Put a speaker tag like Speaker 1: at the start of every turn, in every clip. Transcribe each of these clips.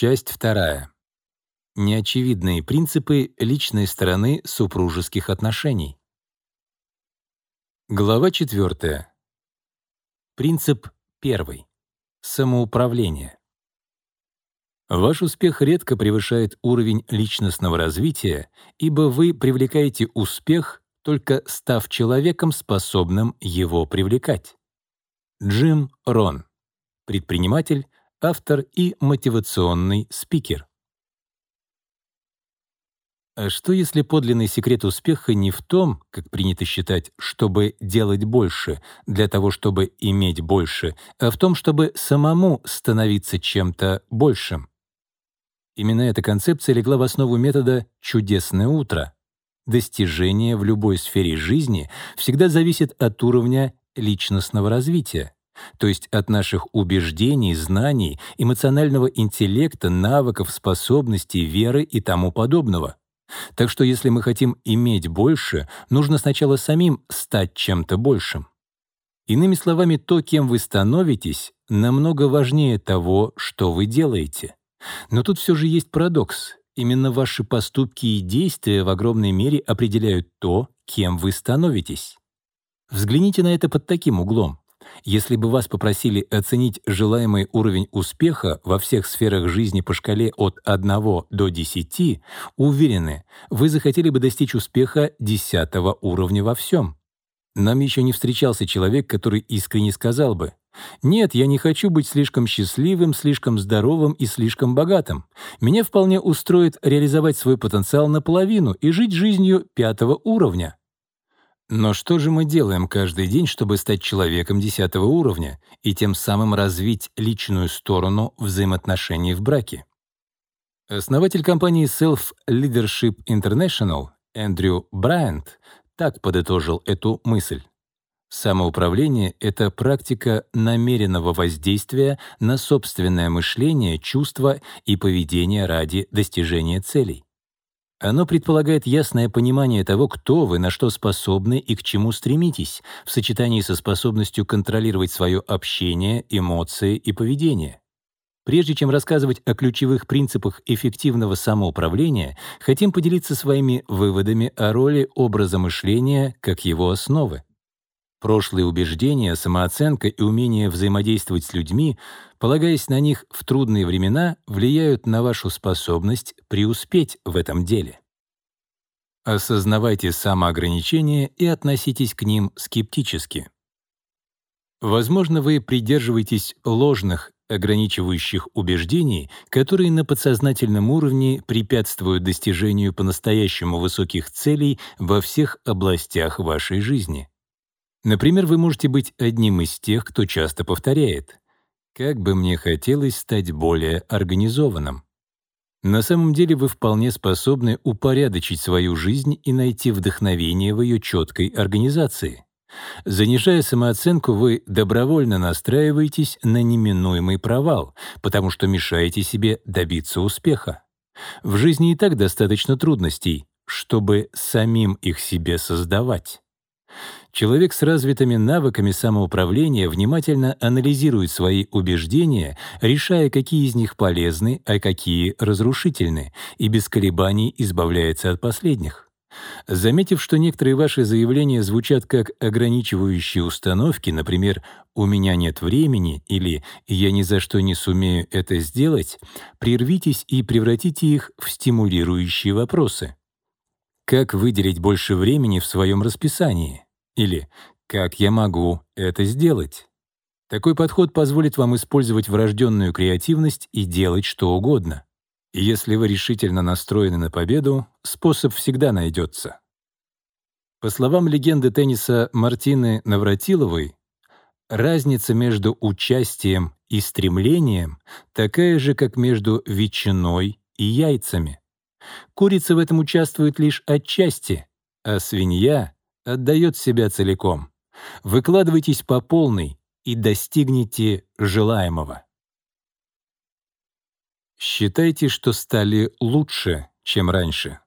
Speaker 1: Часть вторая. Неочевидные принципы личной стороны супружеских отношений. Глава 4. Принцип первый. Самоуправление. Ваш успех редко превышает уровень личностного развития, ибо вы привлекаете успех, только став человеком, способным его привлекать. Джим Рон. Предприниматель, автор и мотивационный спикер. А что если подлинный секрет успеха не в том, как принято считать, чтобы делать больше, для того, чтобы иметь больше, а в том, чтобы самому становиться чем-то большим? Именно эта концепция легла в основу метода «чудесное утро». Достижение в любой сфере жизни всегда зависит от уровня личностного развития то есть от наших убеждений, знаний, эмоционального интеллекта, навыков, способностей, веры и тому подобного. Так что если мы хотим иметь больше, нужно сначала самим стать чем-то большим. Иными словами, то, кем вы становитесь, намного важнее того, что вы делаете. Но тут все же есть парадокс. Именно ваши поступки и действия в огромной мере определяют то, кем вы становитесь. Взгляните на это под таким углом. Если бы вас попросили оценить желаемый уровень успеха во всех сферах жизни по шкале от 1 до 10, уверены, вы захотели бы достичь успеха 10 уровня во всем. Нам еще не встречался человек, который искренне сказал бы, «Нет, я не хочу быть слишком счастливым, слишком здоровым и слишком богатым. Меня вполне устроит реализовать свой потенциал наполовину и жить жизнью пятого уровня». Но что же мы делаем каждый день, чтобы стать человеком десятого уровня и тем самым развить личную сторону взаимоотношений в браке? Основатель компании Self Leadership International Эндрю Брайант так подытожил эту мысль. Самоуправление — это практика намеренного воздействия на собственное мышление, чувства и поведение ради достижения целей. Оно предполагает ясное понимание того, кто вы, на что способны и к чему стремитесь, в сочетании со способностью контролировать свое общение, эмоции и поведение. Прежде чем рассказывать о ключевых принципах эффективного самоуправления, хотим поделиться своими выводами о роли образа мышления как его основы. Прошлые убеждения, самооценка и умение взаимодействовать с людьми, полагаясь на них в трудные времена, влияют на вашу способность преуспеть в этом деле. Осознавайте самоограничения и относитесь к ним скептически. Возможно, вы придерживаетесь ложных, ограничивающих убеждений, которые на подсознательном уровне препятствуют достижению по-настоящему высоких целей во всех областях вашей жизни. Например, вы можете быть одним из тех, кто часто повторяет «Как бы мне хотелось стать более организованным». На самом деле вы вполне способны упорядочить свою жизнь и найти вдохновение в ее четкой организации. Занижая самооценку, вы добровольно настраиваетесь на неминуемый провал, потому что мешаете себе добиться успеха. В жизни и так достаточно трудностей, чтобы самим их себе создавать. Человек с развитыми навыками самоуправления внимательно анализирует свои убеждения, решая, какие из них полезны, а какие разрушительны, и без колебаний избавляется от последних. Заметив, что некоторые ваши заявления звучат как ограничивающие установки, например, «у меня нет времени» или «я ни за что не сумею это сделать», прервитесь и превратите их в стимулирующие вопросы. Как выделить больше времени в своем расписании? Или «Как я могу это сделать?» Такой подход позволит вам использовать врожденную креативность и делать что угодно. И если вы решительно настроены на победу, способ всегда найдется. По словам легенды тенниса Мартины Навратиловой, разница между участием и стремлением такая же, как между ветчиной и яйцами. Курица в этом участвует лишь отчасти, а свинья отдает себя целиком. Выкладывайтесь по полной и достигните желаемого. Считайте, что стали лучше, чем раньше.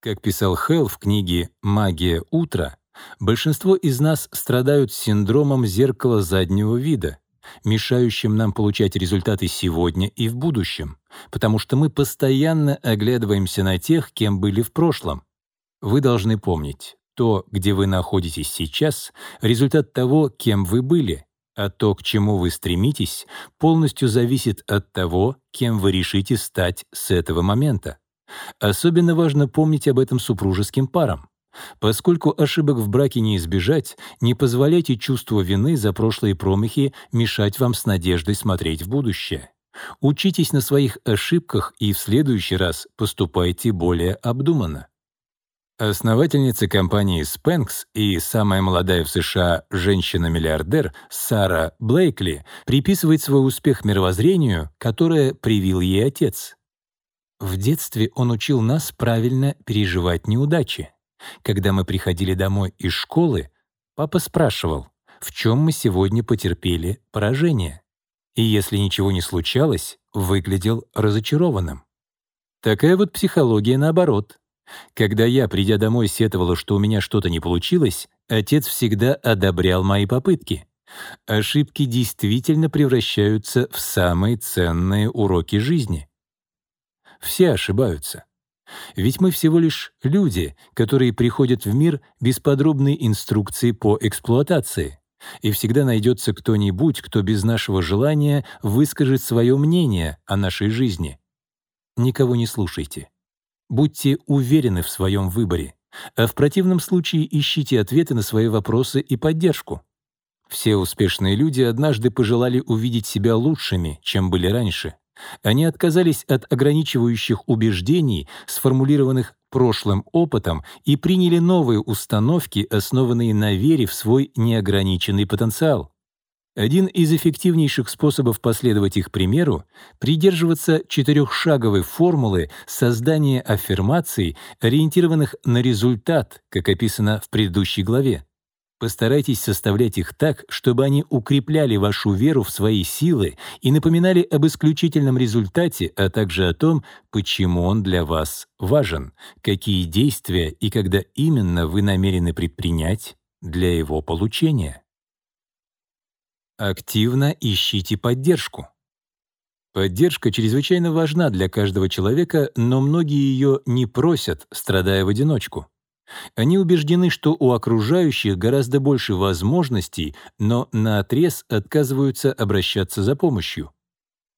Speaker 1: Как писал Хелл в книге «Магия утра», большинство из нас страдают синдромом зеркала заднего вида, мешающим нам получать результаты сегодня и в будущем, потому что мы постоянно оглядываемся на тех, кем были в прошлом. Вы должны помнить, то, где вы находитесь сейчас, результат того, кем вы были, а то, к чему вы стремитесь, полностью зависит от того, кем вы решите стать с этого момента. Особенно важно помнить об этом супружеским парам. Поскольку ошибок в браке не избежать, не позволяйте чувству вины за прошлые промахи мешать вам с надеждой смотреть в будущее. Учитесь на своих ошибках и в следующий раз поступайте более обдуманно. Основательница компании Spanx и самая молодая в США женщина-миллиардер Сара Блейкли приписывает свой успех мировоззрению, которое привил ей отец. В детстве он учил нас правильно переживать неудачи. Когда мы приходили домой из школы, папа спрашивал, в чем мы сегодня потерпели поражение. И если ничего не случалось, выглядел разочарованным. Такая вот психология наоборот — когда я, придя домой, сетовала, что у меня что-то не получилось, отец всегда одобрял мои попытки. Ошибки действительно превращаются в самые ценные уроки жизни. Все ошибаются. Ведь мы всего лишь люди, которые приходят в мир без подробной инструкции по эксплуатации. И всегда найдется кто-нибудь, кто без нашего желания выскажет свое мнение о нашей жизни. Никого не слушайте. Будьте уверены в своем выборе, а в противном случае ищите ответы на свои вопросы и поддержку. Все успешные люди однажды пожелали увидеть себя лучшими, чем были раньше. Они отказались от ограничивающих убеждений, сформулированных прошлым опытом, и приняли новые установки, основанные на вере в свой неограниченный потенциал. Один из эффективнейших способов последовать их примеру — придерживаться четырехшаговой формулы создания аффирмаций, ориентированных на результат, как описано в предыдущей главе. Постарайтесь составлять их так, чтобы они укрепляли вашу веру в свои силы и напоминали об исключительном результате, а также о том, почему он для вас важен, какие действия и когда именно вы намерены предпринять для его получения. Активно ищите поддержку. Поддержка чрезвычайно важна для каждого человека, но многие ее не просят, страдая в одиночку. Они убеждены, что у окружающих гораздо больше возможностей, но наотрез отказываются обращаться за помощью.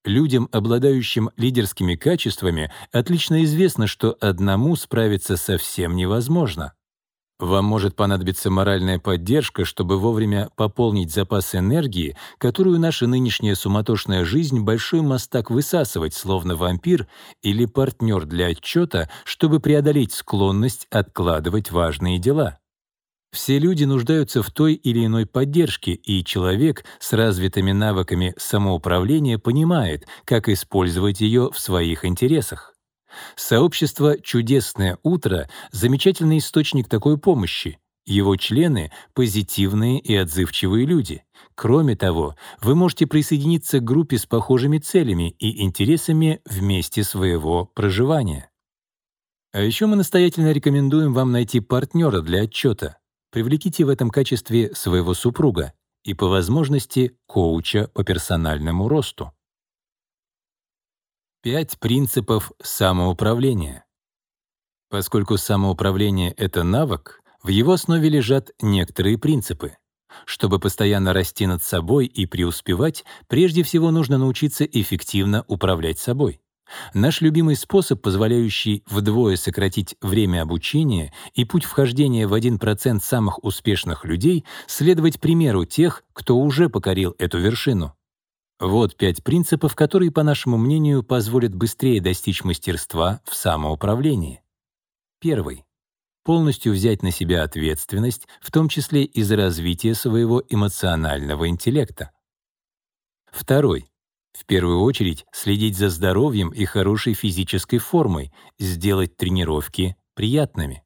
Speaker 1: Людям, обладающим лидерскими качествами, отлично известно, что одному справиться совсем невозможно. Вам может понадобиться моральная поддержка, чтобы вовремя пополнить запас энергии, которую наша нынешняя суматошная жизнь большой мастак высасывать, словно вампир, или партнер для отчета, чтобы преодолеть склонность откладывать важные дела. Все люди нуждаются в той или иной поддержке, и человек с развитыми навыками самоуправления понимает, как использовать ее в своих интересах. Сообщество «Чудесное утро» — замечательный источник такой помощи. Его члены — позитивные и отзывчивые люди. Кроме того, вы можете присоединиться к группе с похожими целями и интересами вместе своего проживания. А еще мы настоятельно рекомендуем вам найти партнера для отчета. Привлеките в этом качестве своего супруга и, по возможности, коуча по персональному росту. Пять принципов самоуправления. Поскольку самоуправление — это навык, в его основе лежат некоторые принципы. Чтобы постоянно расти над собой и преуспевать, прежде всего нужно научиться эффективно управлять собой. Наш любимый способ, позволяющий вдвое сократить время обучения и путь вхождения в 1% самых успешных людей, следовать примеру тех, кто уже покорил эту вершину. Вот пять принципов, которые, по нашему мнению, позволят быстрее достичь мастерства в самоуправлении. Первый. Полностью взять на себя ответственность, в том числе и за развитие своего эмоционального интеллекта. Второй. В первую очередь следить за здоровьем и хорошей физической формой, сделать тренировки приятными.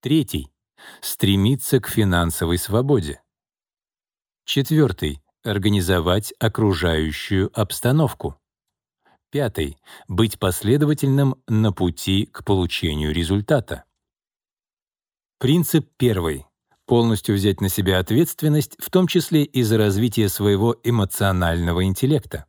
Speaker 1: Третий. Стремиться к финансовой свободе. Четвертый Организовать окружающую обстановку. Пятый. Быть последовательным на пути к получению результата. Принцип первый. полностью взять на себя ответственность, в том числе и за развитие своего эмоционального интеллекта.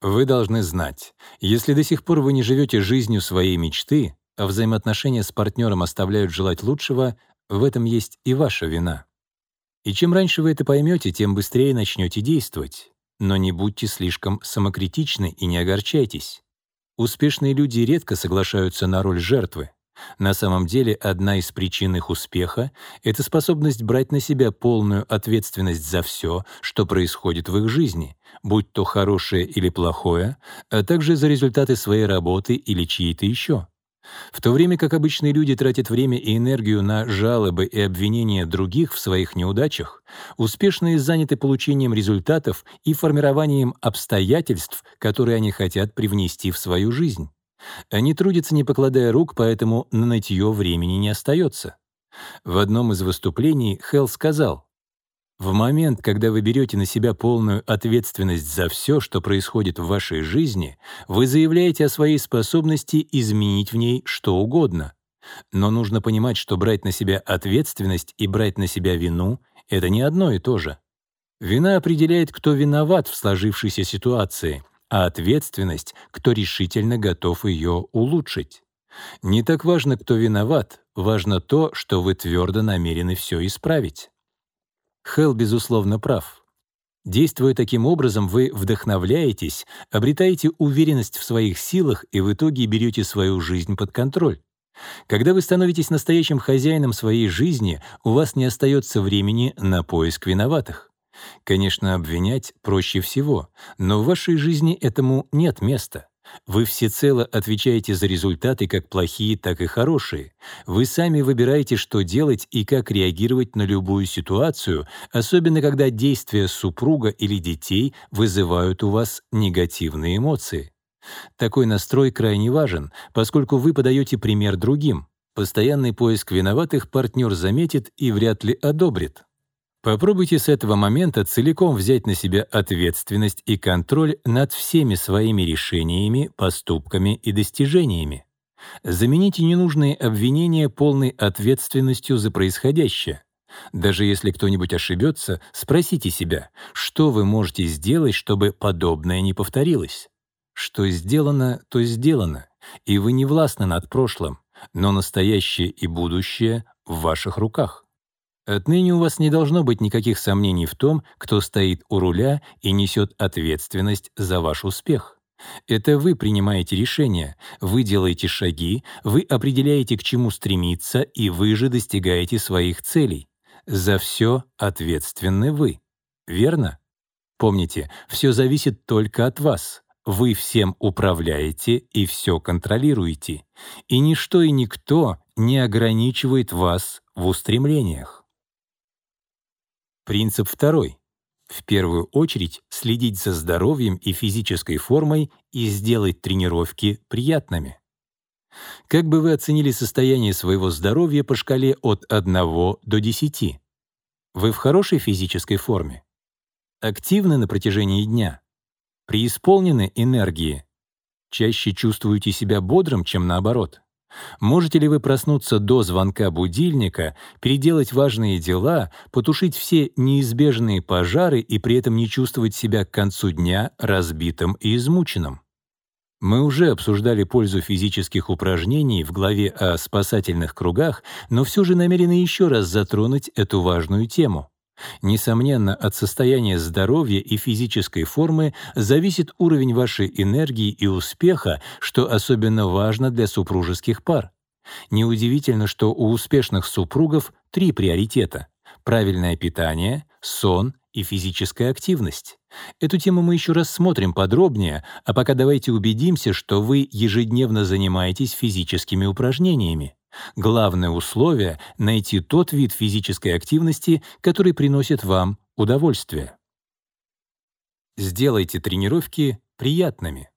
Speaker 1: Вы должны знать, если до сих пор вы не живете жизнью своей мечты, а взаимоотношения с партнером оставляют желать лучшего, в этом есть и ваша вина. И чем раньше вы это поймете, тем быстрее начнете действовать. Но не будьте слишком самокритичны и не огорчайтесь. Успешные люди редко соглашаются на роль жертвы. На самом деле, одна из причин их успеха — это способность брать на себя полную ответственность за все, что происходит в их жизни, будь то хорошее или плохое, а также за результаты своей работы или чьей-то еще. В то время как обычные люди тратят время и энергию на жалобы и обвинения других в своих неудачах, успешные заняты получением результатов и формированием обстоятельств, которые они хотят привнести в свою жизнь. Они трудятся, не покладая рук, поэтому на нытье времени не остается. В одном из выступлений Хелл сказал, «В момент, когда вы берете на себя полную ответственность за все, что происходит в вашей жизни, вы заявляете о своей способности изменить в ней что угодно. Но нужно понимать, что брать на себя ответственность и брать на себя вину — это не одно и то же. Вина определяет, кто виноват в сложившейся ситуации, а ответственность, кто решительно готов ее улучшить. Не так важно, кто виноват, важно то, что вы твердо намерены все исправить. Хелл, безусловно, прав. Действуя таким образом, вы вдохновляетесь, обретаете уверенность в своих силах и в итоге берете свою жизнь под контроль. Когда вы становитесь настоящим хозяином своей жизни, у вас не остается времени на поиск виноватых. Конечно, обвинять проще всего, но в вашей жизни этому нет места. Вы всецело отвечаете за результаты как плохие, так и хорошие. Вы сами выбираете, что делать и как реагировать на любую ситуацию, особенно когда действия супруга или детей вызывают у вас негативные эмоции. Такой настрой крайне важен, поскольку вы подаете пример другим. Постоянный поиск виноватых партнер заметит и вряд ли одобрит. Попробуйте с этого момента целиком взять на себя ответственность и контроль над всеми своими решениями, поступками и достижениями. Замените ненужные обвинения полной ответственностью за происходящее. Даже если кто-нибудь ошибется, спросите себя, что вы можете сделать, чтобы подобное не повторилось. Что сделано, то сделано, и вы не властны над прошлым, но настоящее и будущее в ваших руках. Отныне у вас не должно быть никаких сомнений в том, кто стоит у руля и несет ответственность за ваш успех. Это вы принимаете решения, вы делаете шаги, вы определяете, к чему стремиться, и вы же достигаете своих целей. За все ответственны вы. Верно? Помните, все зависит только от вас. Вы всем управляете и все контролируете. И ничто и никто не ограничивает вас в устремлениях. Принцип второй. В первую очередь следить за здоровьем и физической формой и сделать тренировки приятными. Как бы вы оценили состояние своего здоровья по шкале от 1 до 10? Вы в хорошей физической форме? Активны на протяжении дня? Преисполнены энергии? Чаще чувствуете себя бодрым, чем наоборот? Можете ли вы проснуться до звонка будильника, переделать важные дела, потушить все неизбежные пожары и при этом не чувствовать себя к концу дня разбитым и измученным? Мы уже обсуждали пользу физических упражнений в главе о спасательных кругах, но все же намерены еще раз затронуть эту важную тему. Несомненно, от состояния здоровья и физической формы зависит уровень вашей энергии и успеха, что особенно важно для супружеских пар. Неудивительно, что у успешных супругов три приоритета — правильное питание, сон и физическая активность. Эту тему мы еще рассмотрим подробнее, а пока давайте убедимся, что вы ежедневно занимаетесь физическими упражнениями. Главное условие — найти тот вид физической активности, который приносит вам удовольствие. Сделайте тренировки приятными.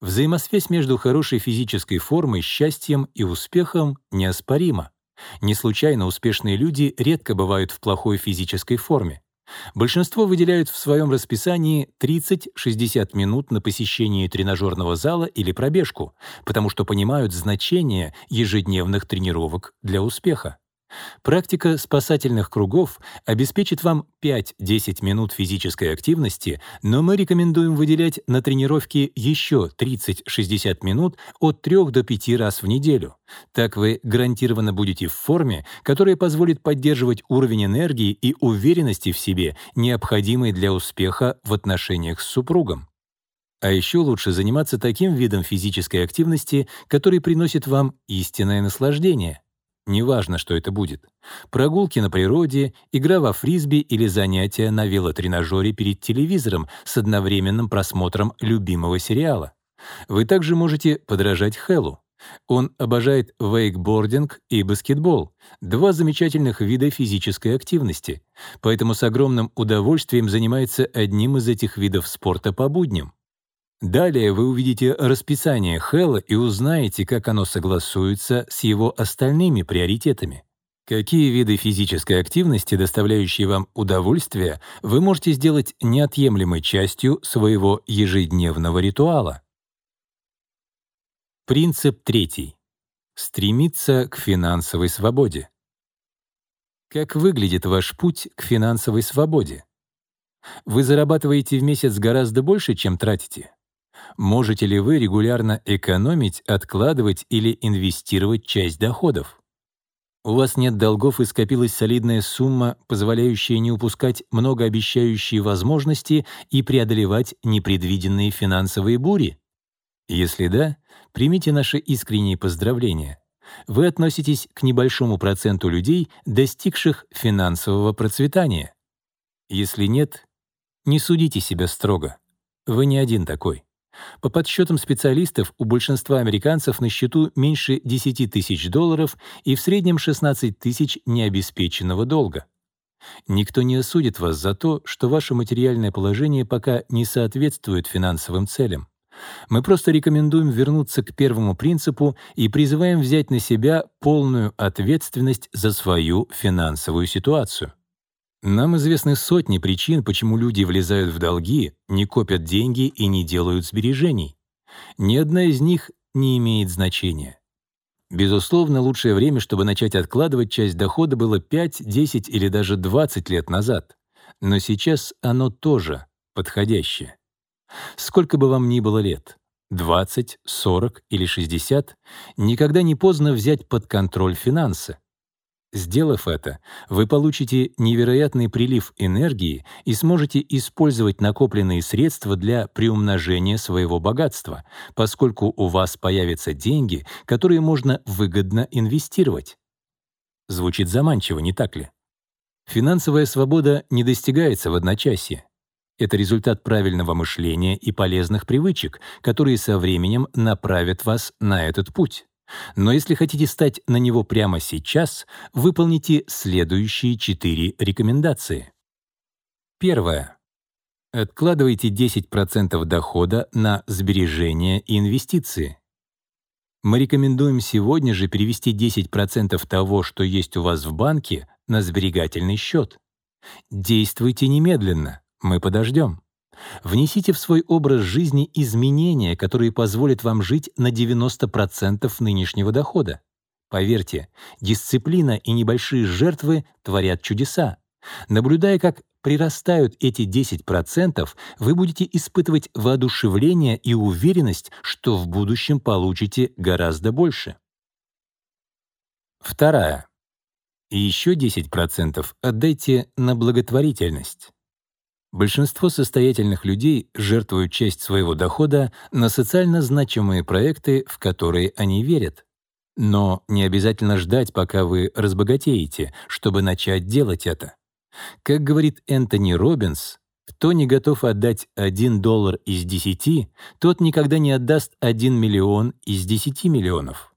Speaker 1: Взаимосвязь между хорошей физической формой, счастьем и успехом неоспорима. Не случайно успешные люди редко бывают в плохой физической форме. Большинство выделяют в своем расписании 30-60 минут на посещение тренажерного зала или пробежку, потому что понимают значение ежедневных тренировок для успеха. Практика спасательных кругов обеспечит вам 5-10 минут физической активности, но мы рекомендуем выделять на тренировки еще 30-60 минут от 3 до 5 раз в неделю. Так вы гарантированно будете в форме, которая позволит поддерживать уровень энергии и уверенности в себе, необходимый для успеха в отношениях с супругом. А еще лучше заниматься таким видом физической активности, который приносит вам истинное наслаждение. Неважно, что это будет. Прогулки на природе, игра во фрисби или занятия на велотренажере перед телевизором с одновременным просмотром любимого сериала. Вы также можете подражать Хэллу. Он обожает вейкбординг и баскетбол, два замечательных вида физической активности, поэтому с огромным удовольствием занимается одним из этих видов спорта по будням. Далее вы увидите расписание Хэлла и узнаете, как оно согласуется с его остальными приоритетами. Какие виды физической активности, доставляющие вам удовольствие, вы можете сделать неотъемлемой частью своего ежедневного ритуала. Принцип третий. Стремиться к финансовой свободе. Как выглядит ваш путь к финансовой свободе? Вы зарабатываете в месяц гораздо больше, чем тратите? Можете ли вы регулярно экономить, откладывать или инвестировать часть доходов? У вас нет долгов и скопилась солидная сумма, позволяющая не упускать многообещающие возможности и преодолевать непредвиденные финансовые бури? Если да, примите наши искренние поздравления. Вы относитесь к небольшому проценту людей, достигших финансового процветания. Если нет, не судите себя строго. Вы не один такой. По подсчетам специалистов, у большинства американцев на счету меньше 10 тысяч долларов и в среднем 16 тысяч необеспеченного долга. Никто не осудит вас за то, что ваше материальное положение пока не соответствует финансовым целям. Мы просто рекомендуем вернуться к первому принципу и призываем взять на себя полную ответственность за свою финансовую ситуацию. Нам известны сотни причин, почему люди влезают в долги, не копят деньги и не делают сбережений. Ни одна из них не имеет значения. Безусловно, лучшее время, чтобы начать откладывать часть дохода, было 5, 10 или даже 20 лет назад. Но сейчас оно тоже подходящее. Сколько бы вам ни было лет — 20, 40 или 60 — никогда не поздно взять под контроль финансы. Сделав это, вы получите невероятный прилив энергии и сможете использовать накопленные средства для приумножения своего богатства, поскольку у вас появятся деньги, которые можно выгодно инвестировать. Звучит заманчиво, не так ли? Финансовая свобода не достигается в одночасье. Это результат правильного мышления и полезных привычек, которые со временем направят вас на этот путь. Но если хотите стать на него прямо сейчас, выполните следующие четыре рекомендации. Первое. Откладывайте 10% дохода на сбережения и инвестиции. Мы рекомендуем сегодня же перевести 10% того, что есть у вас в банке, на сберегательный счет. Действуйте немедленно, мы подождем. Внесите в свой образ жизни изменения, которые позволят вам жить на 90% нынешнего дохода. Поверьте, дисциплина и небольшие жертвы творят чудеса. Наблюдая, как прирастают эти 10%, вы будете испытывать воодушевление и уверенность, что в будущем получите гораздо больше. Вторая. И еще 10% отдайте на благотворительность. Большинство состоятельных людей жертвуют часть своего дохода на социально значимые проекты, в которые они верят. Но не обязательно ждать, пока вы разбогатеете, чтобы начать делать это. Как говорит Энтони Робинс, кто не готов отдать 1 доллар из 10, тот никогда не отдаст 1 миллион из 10 миллионов.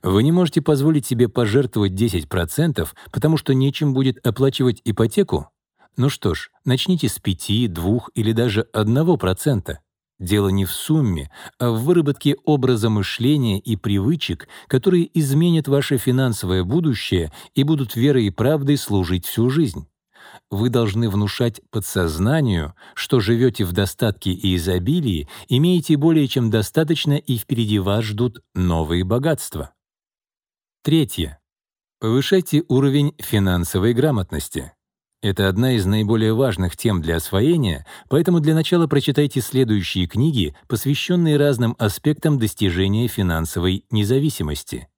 Speaker 1: Вы не можете позволить себе пожертвовать 10%, потому что нечем будет оплачивать ипотеку? Ну что ж, начните с 5, 2 или даже 1%. Дело не в сумме, а в выработке образа мышления и привычек, которые изменят ваше финансовое будущее и будут верой и правдой служить всю жизнь. Вы должны внушать подсознанию, что живете в достатке и изобилии, имеете более чем достаточно и впереди вас ждут новые богатства. Третье. Повышайте уровень финансовой грамотности. Это одна из наиболее важных тем для освоения, поэтому для начала прочитайте следующие книги, посвященные разным аспектам достижения финансовой независимости.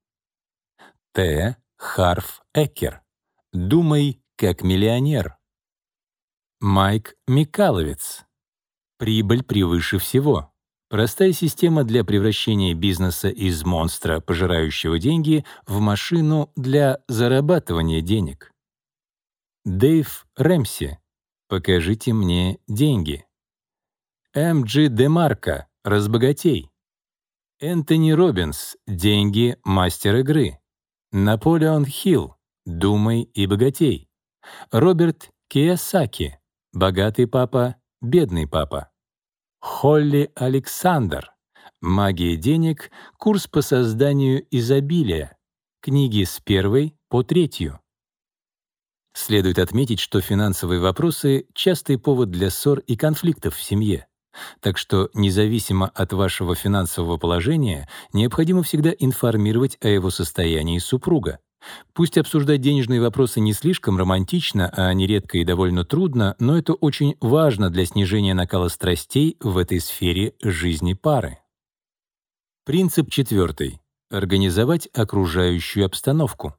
Speaker 1: Т. Харф Эккер. «Думай как миллионер». Майк Микаловец. «Прибыль превыше всего». Простая система для превращения бизнеса из монстра, пожирающего деньги, в машину для зарабатывания денег. Дэйв Рэмси. Покажите мне деньги. М.Джи Демарко. Разбогатей. Энтони Робинс. Деньги. Мастер игры. Наполеон Хилл. Думай и богатей. Роберт Киясаки. Богатый папа, бедный папа. Холли Александр. Магия денег. Курс по созданию изобилия. Книги с первой по третью. Следует отметить, что финансовые вопросы — частый повод для ссор и конфликтов в семье. Так что, независимо от вашего финансового положения, необходимо всегда информировать о его состоянии супруга. Пусть обсуждать денежные вопросы не слишком романтично, а нередко и довольно трудно, но это очень важно для снижения накала страстей в этой сфере жизни пары. Принцип четвертый. Организовать окружающую обстановку.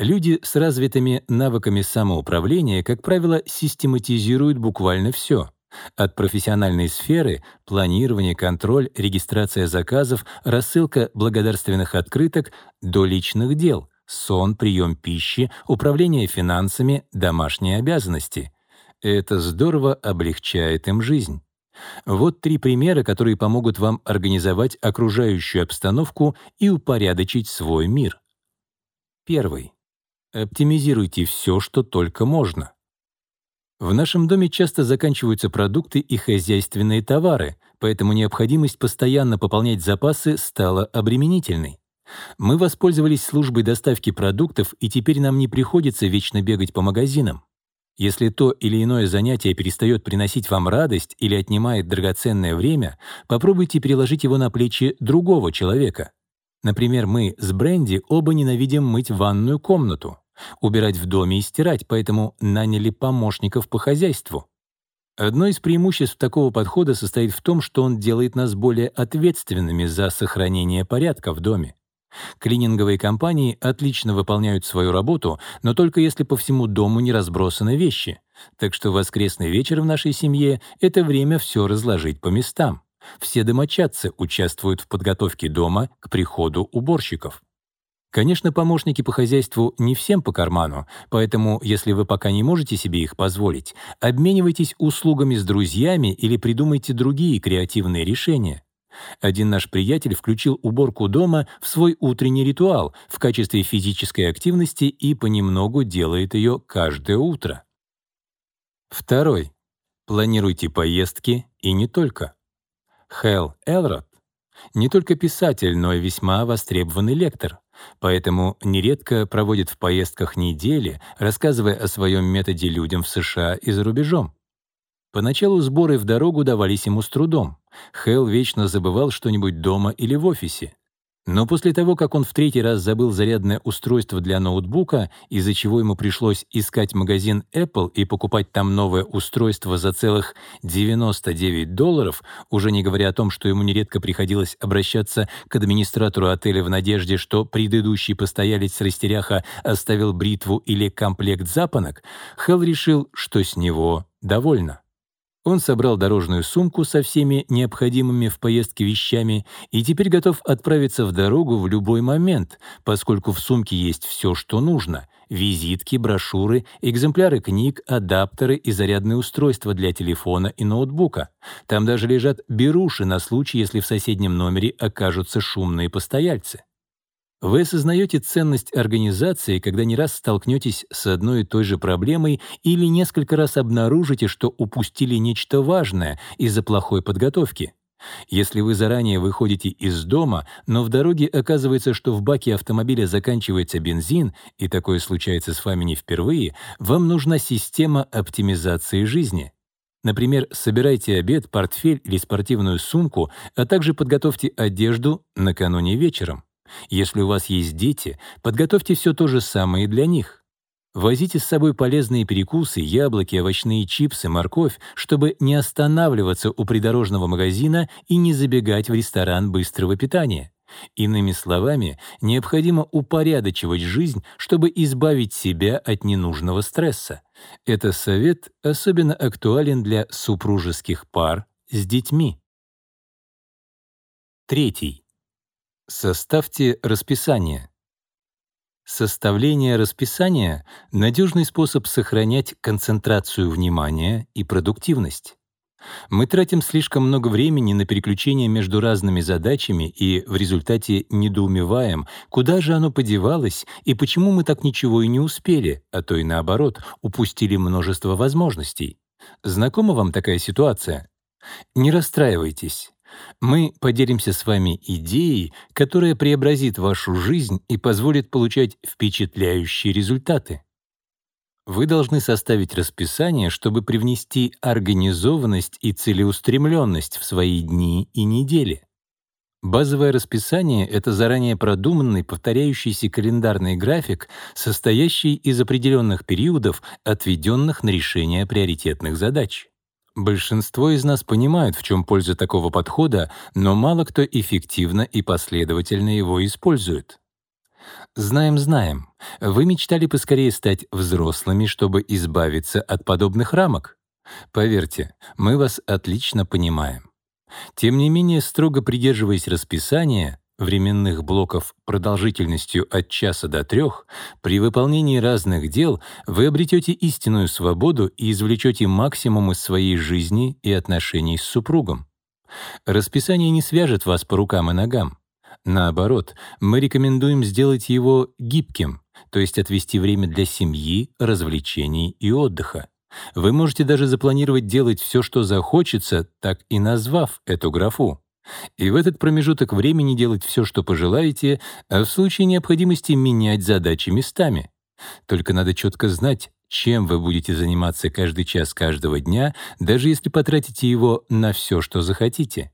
Speaker 1: Люди с развитыми навыками самоуправления, как правило, систематизируют буквально все. От профессиональной сферы — планирование, контроль, регистрация заказов, рассылка благодарственных открыток — до личных дел — сон, прием пищи, управление финансами, домашние обязанности. Это здорово облегчает им жизнь. Вот три примера, которые помогут вам организовать окружающую обстановку и упорядочить свой мир. Первый. Оптимизируйте все, что только можно. В нашем доме часто заканчиваются продукты и хозяйственные товары, поэтому необходимость постоянно пополнять запасы стала обременительной. Мы воспользовались службой доставки продуктов, и теперь нам не приходится вечно бегать по магазинам. Если то или иное занятие перестает приносить вам радость или отнимает драгоценное время, попробуйте переложить его на плечи другого человека. Например, мы с Бренди оба ненавидим мыть ванную комнату, убирать в доме и стирать, поэтому наняли помощников по хозяйству. Одно из преимуществ такого подхода состоит в том, что он делает нас более ответственными за сохранение порядка в доме. Клининговые компании отлично выполняют свою работу, но только если по всему дому не разбросаны вещи. Так что воскресный вечер в нашей семье — это время все разложить по местам. Все домочадцы участвуют в подготовке дома к приходу уборщиков. Конечно, помощники по хозяйству не всем по карману, поэтому, если вы пока не можете себе их позволить, обменивайтесь услугами с друзьями или придумайте другие креативные решения. Один наш приятель включил уборку дома в свой утренний ритуал в качестве физической активности и понемногу делает ее каждое утро. Второй. Планируйте поездки и не только. Хэл Элрод не только писатель, но и весьма востребованный лектор, поэтому нередко проводит в поездках недели, рассказывая о своем методе людям в США и за рубежом. Поначалу сборы в дорогу давались ему с трудом. Хэл вечно забывал что-нибудь дома или в офисе. Но после того, как он в третий раз забыл зарядное устройство для ноутбука, из-за чего ему пришлось искать магазин Apple и покупать там новое устройство за целых 99 долларов, уже не говоря о том, что ему нередко приходилось обращаться к администратору отеля в надежде, что предыдущий постоялец растеряха оставил бритву или комплект запонок, Хелл решил, что с него довольно. Он собрал дорожную сумку со всеми необходимыми в поездке вещами и теперь готов отправиться в дорогу в любой момент, поскольку в сумке есть все, что нужно — визитки, брошюры, экземпляры книг, адаптеры и зарядные устройства для телефона и ноутбука. Там даже лежат беруши на случай, если в соседнем номере окажутся шумные постояльцы. Вы осознаете ценность организации, когда не раз столкнетесь с одной и той же проблемой или несколько раз обнаружите, что упустили нечто важное из-за плохой подготовки. Если вы заранее выходите из дома, но в дороге оказывается, что в баке автомобиля заканчивается бензин, и такое случается с вами не впервые, вам нужна система оптимизации жизни. Например, собирайте обед, портфель или спортивную сумку, а также подготовьте одежду накануне вечером. Если у вас есть дети, подготовьте все то же самое и для них. Возите с собой полезные перекусы, яблоки, овощные чипсы, морковь, чтобы не останавливаться у придорожного магазина и не забегать в ресторан быстрого питания. Иными словами, необходимо упорядочивать жизнь, чтобы избавить себя от ненужного стресса. Это совет особенно актуален для супружеских пар с детьми. Третий. Составьте расписание. Составление расписания — надежный способ сохранять концентрацию внимания и продуктивность. Мы тратим слишком много времени на переключение между разными задачами и в результате недоумеваем, куда же оно подевалось и почему мы так ничего и не успели, а то и наоборот, упустили множество возможностей. Знакома вам такая ситуация? Не расстраивайтесь. Мы поделимся с вами идеей, которая преобразит вашу жизнь и позволит получать впечатляющие результаты. Вы должны составить расписание, чтобы привнести организованность и целеустремленность в свои дни и недели. Базовое расписание — это заранее продуманный, повторяющийся календарный график, состоящий из определенных периодов, отведенных на решение приоритетных задач. Большинство из нас понимают, в чем польза такого подхода, но мало кто эффективно и последовательно его использует. Знаем-знаем, вы мечтали поскорее стать взрослыми, чтобы избавиться от подобных рамок. Поверьте, мы вас отлично понимаем. Тем не менее, строго придерживаясь расписания, временных блоков продолжительностью от часа до трех, при выполнении разных дел вы обретете истинную свободу и извлечете максимум из своей жизни и отношений с супругом. Расписание не свяжет вас по рукам и ногам. Наоборот, мы рекомендуем сделать его гибким, то есть отвести время для семьи, развлечений и отдыха. Вы можете даже запланировать делать все, что захочется, так и назвав эту графу. И в этот промежуток времени делать все, что пожелаете, а в случае необходимости менять задачи местами. Только надо четко знать, чем вы будете заниматься каждый час каждого дня, даже если потратите его на все, что захотите.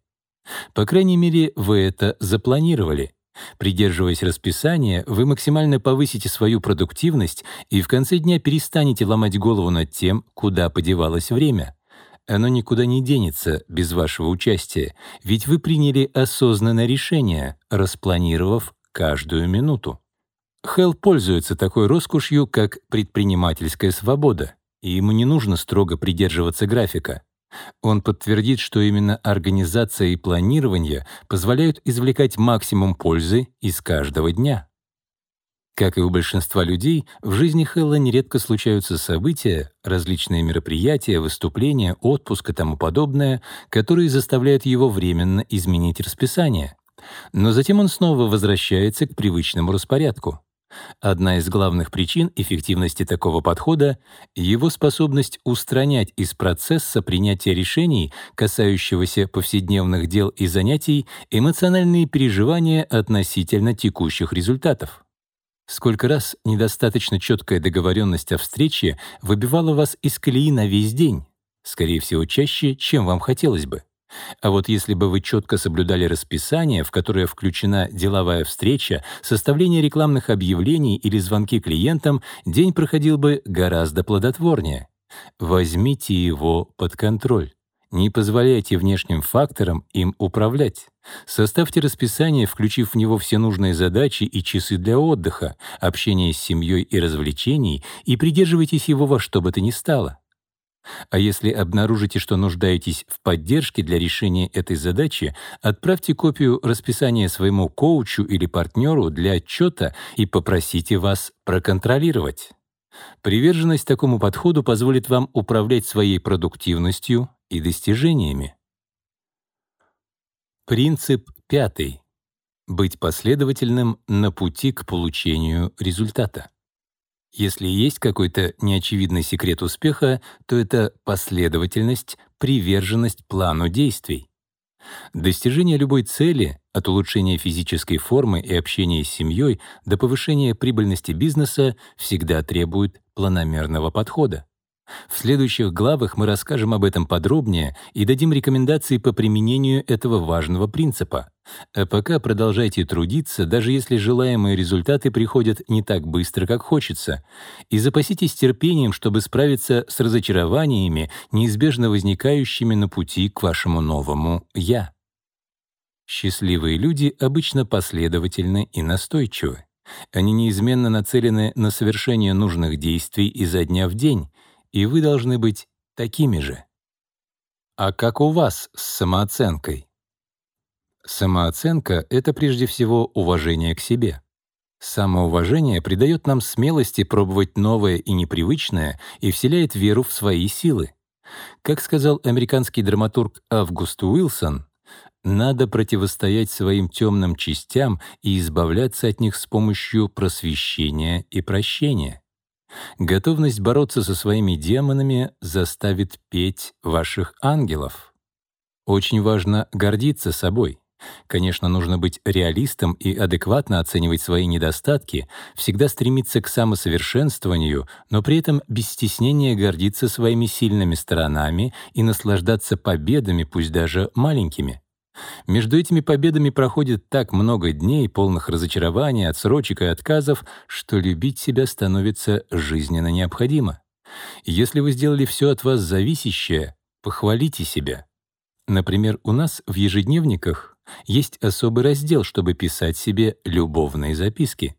Speaker 1: По крайней мере, вы это запланировали. Придерживаясь расписания, вы максимально повысите свою продуктивность и в конце дня перестанете ломать голову над тем, куда подевалось время. Оно никуда не денется без вашего участия, ведь вы приняли осознанное решение, распланировав каждую минуту. Хелл пользуется такой роскошью, как предпринимательская свобода, и ему не нужно строго придерживаться графика. Он подтвердит, что именно организация и планирование позволяют извлекать максимум пользы из каждого дня. Как и у большинства людей, в жизни Хэлла нередко случаются события, различные мероприятия, выступления, отпуск и тому подобное, которые заставляют его временно изменить расписание. Но затем он снова возвращается к привычному распорядку. Одна из главных причин эффективности такого подхода — его способность устранять из процесса принятия решений, касающегося повседневных дел и занятий, эмоциональные переживания относительно текущих результатов. Сколько раз недостаточно четкая договоренность о встрече выбивала вас из колеи на весь день? Скорее всего, чаще, чем вам хотелось бы. А вот если бы вы четко соблюдали расписание, в которое включена деловая встреча, составление рекламных объявлений или звонки клиентам, день проходил бы гораздо плодотворнее. Возьмите его под контроль. Не позволяйте внешним факторам им управлять. Составьте расписание, включив в него все нужные задачи и часы для отдыха, общения с семьей и развлечений, и придерживайтесь его во что бы то ни стало. А если обнаружите, что нуждаетесь в поддержке для решения этой задачи, отправьте копию расписания своему коучу или партнеру для отчета и попросите вас проконтролировать. Приверженность такому подходу позволит вам управлять своей продуктивностью и достижениями. Принцип пятый. Быть последовательным на пути к получению результата. Если есть какой-то неочевидный секрет успеха, то это последовательность, приверженность плану действий. Достижение любой цели, от улучшения физической формы и общения с семьей до повышения прибыльности бизнеса, всегда требует планомерного подхода. В следующих главах мы расскажем об этом подробнее и дадим рекомендации по применению этого важного принципа. А пока продолжайте трудиться, даже если желаемые результаты приходят не так быстро, как хочется, и запаситесь терпением, чтобы справиться с разочарованиями, неизбежно возникающими на пути к вашему новому «я». Счастливые люди обычно последовательны и настойчивы. Они неизменно нацелены на совершение нужных действий изо дня в день, и вы должны быть такими же. А как у вас с самооценкой? Самооценка — это прежде всего уважение к себе. Самоуважение придает нам смелости пробовать новое и непривычное и вселяет веру в свои силы. Как сказал американский драматург Август Уилсон, надо противостоять своим темным частям и избавляться от них с помощью просвещения и прощения. Готовность бороться со своими демонами заставит петь ваших ангелов. Очень важно гордиться собой. Конечно, нужно быть реалистом и адекватно оценивать свои недостатки, всегда стремиться к самосовершенствованию, но при этом без стеснения гордиться своими сильными сторонами и наслаждаться победами, пусть даже маленькими. Между этими победами проходит так много дней, полных разочарований, отсрочек и отказов, что любить себя становится жизненно необходимо. Если вы сделали все от вас зависящее, похвалите себя. Например, у нас в ежедневниках есть особый раздел, чтобы писать себе любовные записки.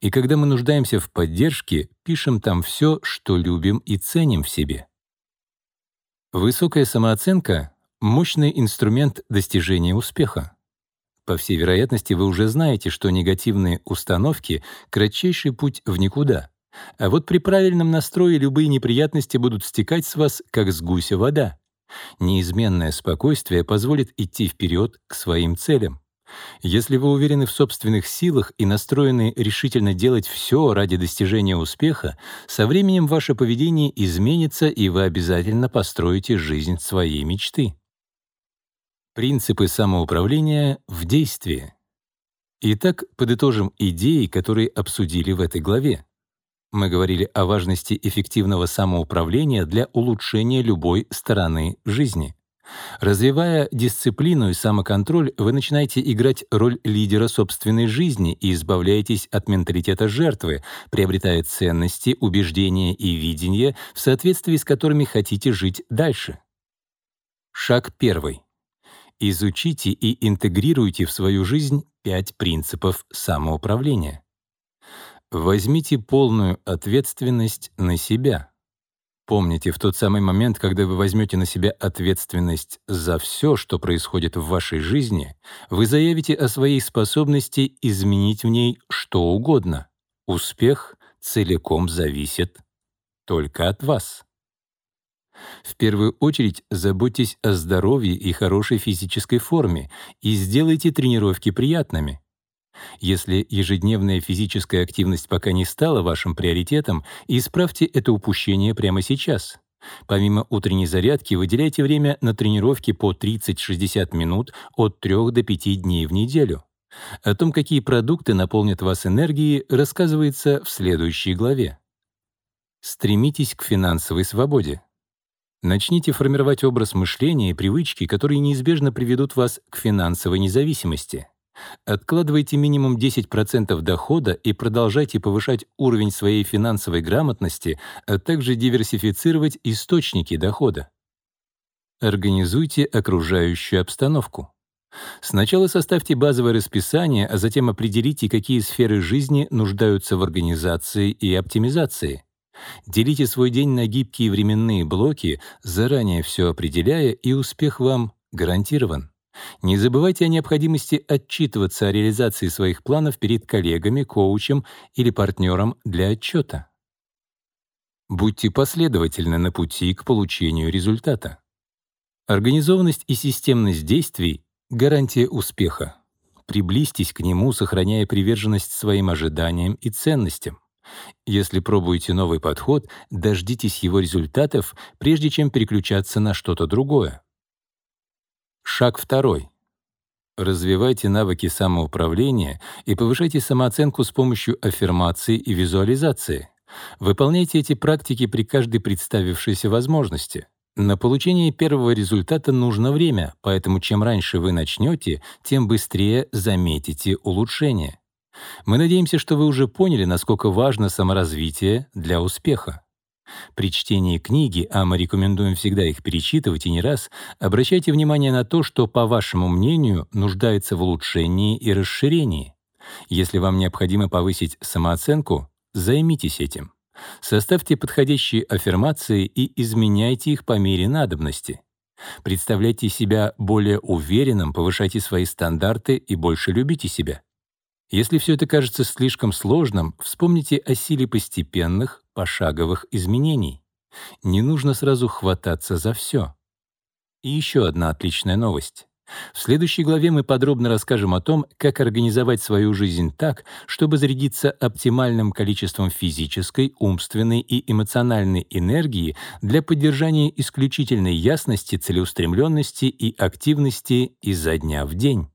Speaker 1: И когда мы нуждаемся в поддержке, пишем там все, что любим и ценим в себе. Высокая самооценка Мощный инструмент достижения успеха. По всей вероятности, вы уже знаете, что негативные установки — кратчайший путь в никуда. А вот при правильном настрое любые неприятности будут стекать с вас, как с гуся вода. Неизменное спокойствие позволит идти вперед к своим целям. Если вы уверены в собственных силах и настроены решительно делать все ради достижения успеха, со временем ваше поведение изменится, и вы обязательно построите жизнь своей мечты. Принципы самоуправления в действии. Итак, подытожим идеи, которые обсудили в этой главе. Мы говорили о важности эффективного самоуправления для улучшения любой стороны жизни. Развивая дисциплину и самоконтроль, вы начинаете играть роль лидера собственной жизни и избавляетесь от менталитета жертвы, приобретая ценности, убеждения и видения, в соответствии с которыми хотите жить дальше. Шаг первый. Изучите и интегрируйте в свою жизнь пять принципов самоуправления. Возьмите полную ответственность на себя. Помните, в тот самый момент, когда вы возьмете на себя ответственность за все, что происходит в вашей жизни, вы заявите о своей способности изменить в ней что угодно. Успех целиком зависит только от вас. В первую очередь заботьтесь о здоровье и хорошей физической форме и сделайте тренировки приятными. Если ежедневная физическая активность пока не стала вашим приоритетом, исправьте это упущение прямо сейчас. Помимо утренней зарядки, выделяйте время на тренировки по 30-60 минут от 3 до 5 дней в неделю. О том, какие продукты наполнят вас энергией, рассказывается в следующей главе. Стремитесь к финансовой свободе. Начните формировать образ мышления и привычки, которые неизбежно приведут вас к финансовой независимости. Откладывайте минимум 10% дохода и продолжайте повышать уровень своей финансовой грамотности, а также диверсифицировать источники дохода. Организуйте окружающую обстановку. Сначала составьте базовое расписание, а затем определите, какие сферы жизни нуждаются в организации и оптимизации. Делите свой день на гибкие временные блоки, заранее все определяя, и успех вам гарантирован. Не забывайте о необходимости отчитываться о реализации своих планов перед коллегами, коучем или партнером для отчета. Будьте последовательны на пути к получению результата. Организованность и системность действий — гарантия успеха. Приблизьтесь к нему, сохраняя приверженность своим ожиданиям и ценностям. Если пробуете новый подход, дождитесь его результатов, прежде чем переключаться на что-то другое. Шаг второй. Развивайте навыки самоуправления и повышайте самооценку с помощью аффирмации и визуализации. Выполняйте эти практики при каждой представившейся возможности. На получение первого результата нужно время, поэтому чем раньше вы начнете, тем быстрее заметите улучшение. Мы надеемся, что вы уже поняли, насколько важно саморазвитие для успеха. При чтении книги, а мы рекомендуем всегда их перечитывать и не раз, обращайте внимание на то, что, по вашему мнению, нуждается в улучшении и расширении. Если вам необходимо повысить самооценку, займитесь этим. Составьте подходящие аффирмации и изменяйте их по мере надобности. Представляйте себя более уверенным, повышайте свои стандарты и больше любите себя. Если все это кажется слишком сложным, вспомните о силе постепенных, пошаговых изменений. Не нужно сразу хвататься за все. И еще одна отличная новость. В следующей главе мы подробно расскажем о том, как организовать свою жизнь так, чтобы зарядиться оптимальным количеством физической, умственной и эмоциональной энергии для поддержания исключительной ясности, целеустремленности и активности изо дня в день.